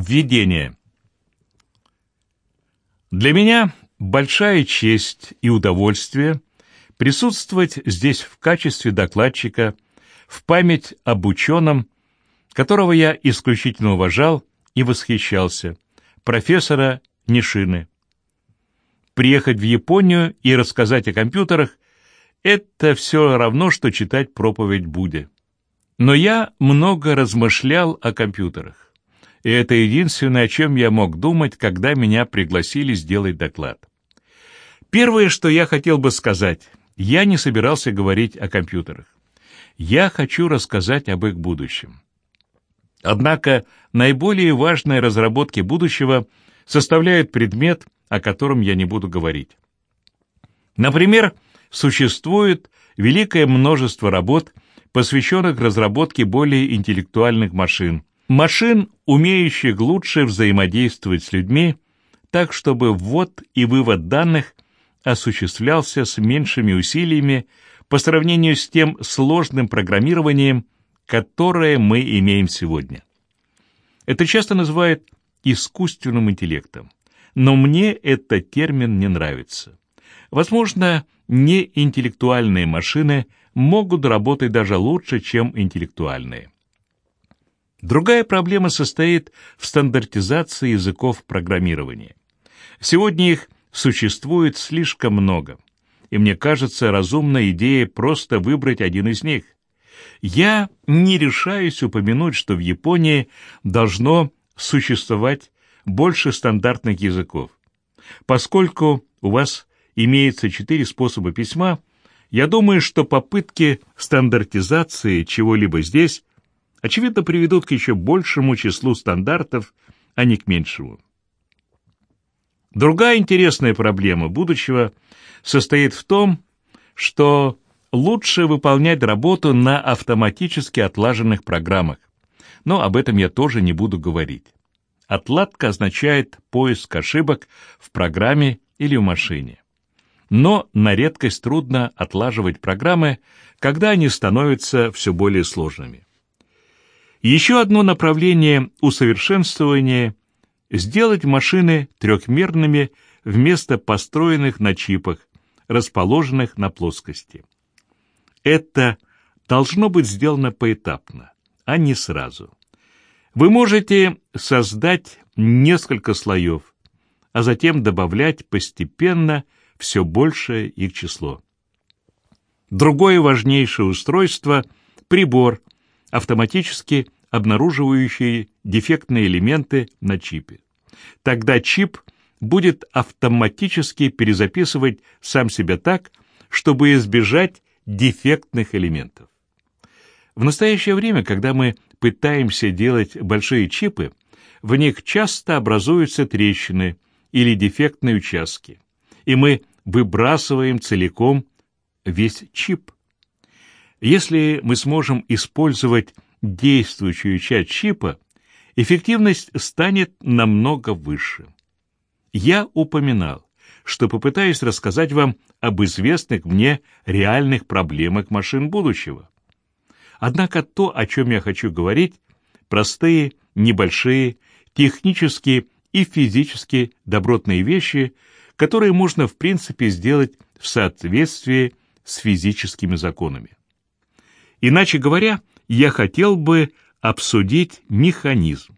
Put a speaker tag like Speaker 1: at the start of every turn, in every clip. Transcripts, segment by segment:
Speaker 1: Введение. Для меня большая честь и удовольствие присутствовать здесь в качестве докладчика в память об ученом, которого я исключительно уважал и восхищался, профессора Нишины. Приехать в Японию и рассказать о компьютерах — это все равно, что читать проповедь Будде. Но я много размышлял о компьютерах. И это единственное, о чем я мог думать, когда меня пригласили сделать доклад. Первое, что я хотел бы сказать, я не собирался говорить о компьютерах. Я хочу рассказать об их будущем. Однако наиболее важные разработки будущего составляют предмет, о котором я не буду говорить. Например, существует великое множество работ, посвященных разработке более интеллектуальных машин, машин, умеющих лучше взаимодействовать с людьми, так чтобы ввод и вывод данных осуществлялся с меньшими усилиями по сравнению с тем сложным программированием, которое мы имеем сегодня. Это часто называют искусственным интеллектом, но мне этот термин не нравится. Возможно, неинтеллектуальные машины могут работать даже лучше, чем интеллектуальные. Другая проблема состоит в стандартизации языков программирования. Сегодня их существует слишком много, и мне кажется разумной идеей просто выбрать один из них. Я не решаюсь упомянуть, что в Японии должно существовать больше стандартных языков. Поскольку у вас имеется четыре способа письма, я думаю, что попытки стандартизации чего-либо здесь, очевидно, приведут к еще большему числу стандартов, а не к меньшему. Другая интересная проблема будущего состоит в том, что лучше выполнять работу на автоматически отлаженных программах. Но об этом я тоже не буду говорить. Отладка означает поиск ошибок в программе или в машине но на редкость трудно отлаживать программы, когда они становятся все более сложными. Еще одно направление усовершенствования – сделать машины трехмерными вместо построенных на чипах, расположенных на плоскости. Это должно быть сделано поэтапно, а не сразу. Вы можете создать несколько слоев, а затем добавлять постепенно – все большее их число. Другое важнейшее устройство – прибор, автоматически обнаруживающий дефектные элементы на чипе. Тогда чип будет автоматически перезаписывать сам себя так, чтобы избежать дефектных элементов. В настоящее время, когда мы пытаемся делать большие чипы, в них часто образуются трещины или дефектные участки, и мы выбрасываем целиком весь чип. Если мы сможем использовать действующую часть чипа, эффективность станет намного выше. Я упоминал, что попытаюсь рассказать вам об известных мне реальных проблемах машин будущего. Однако то, о чем я хочу говорить, простые, небольшие, технические и физически добротные вещи – которые можно в принципе сделать в соответствии с физическими законами. Иначе говоря, я хотел бы обсудить механизм,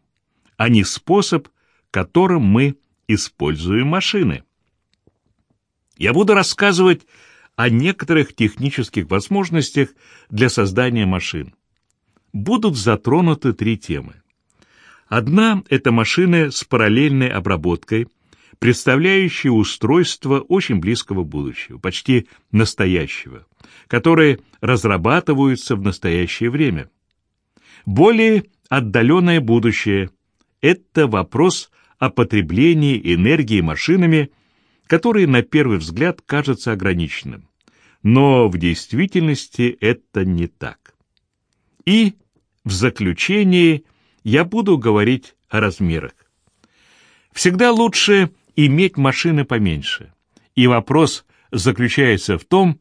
Speaker 1: а не способ, которым мы используем машины. Я буду рассказывать о некоторых технических возможностях для создания машин. Будут затронуты три темы. Одна – это машины с параллельной обработкой – представляющие устройство очень близкого будущего, почти настоящего, которые разрабатываются в настоящее время. Более отдаленное будущее – это вопрос о потреблении энергии машинами, который на первый взгляд кажется ограниченным. Но в действительности это не так. И в заключении я буду говорить о размерах. Всегда лучше иметь машины поменьше. И вопрос заключается в том,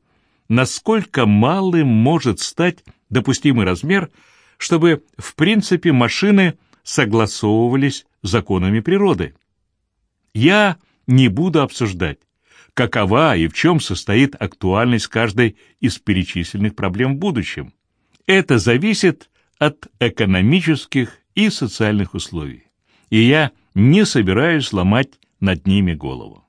Speaker 1: насколько малым может стать допустимый размер, чтобы в принципе машины согласовывались законами природы. Я не буду обсуждать, какова и в чем состоит актуальность каждой из перечисленных проблем в будущем. Это зависит от экономических и социальных условий, и я не собираюсь ломать над ними голову.